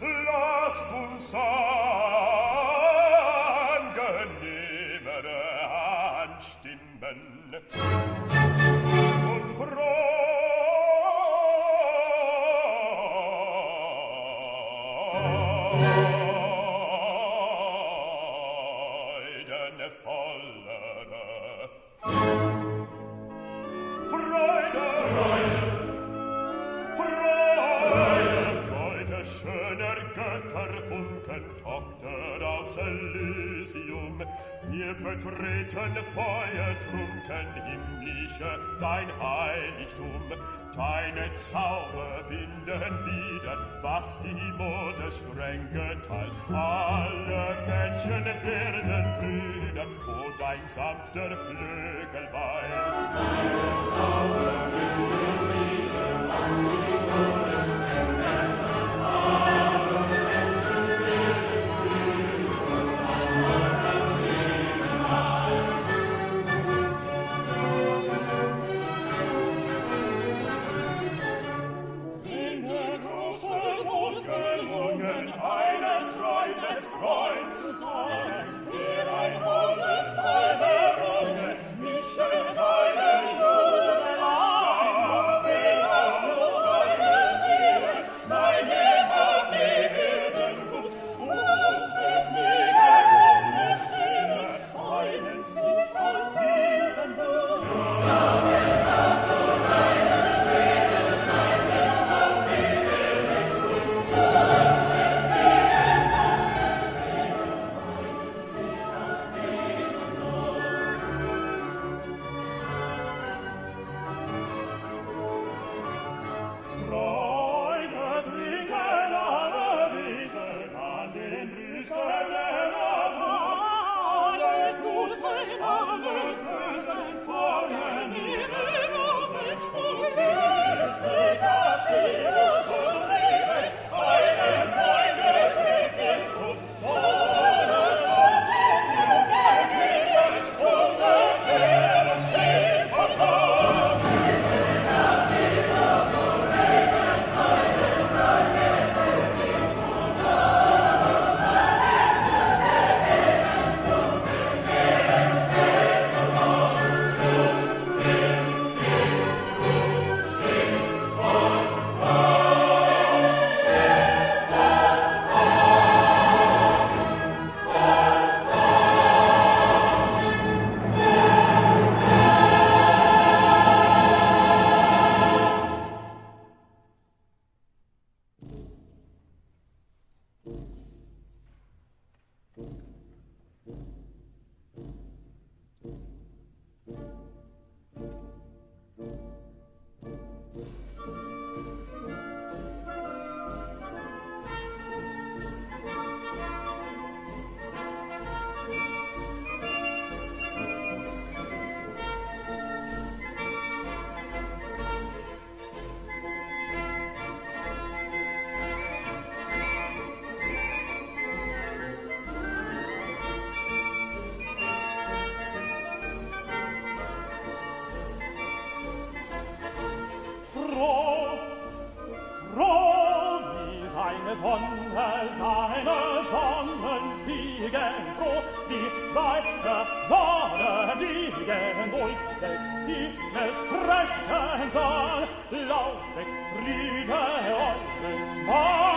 lasst uns angenehmere anstimmen. Kirche, dein Heiligtum, deine Zauber binden wieder, was die Mode streng geteilt. Halt. Alle Menschen werden Brüder, wo dein sanfter Flügel weilt. Deine Zauber binden wieder, was die Mode Sonne seine Sonnen fliegen froh, die seine Sonne fliegen ruhig, des Himmels rechten Saal, laufet, Friede, eure Mann.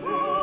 Oh!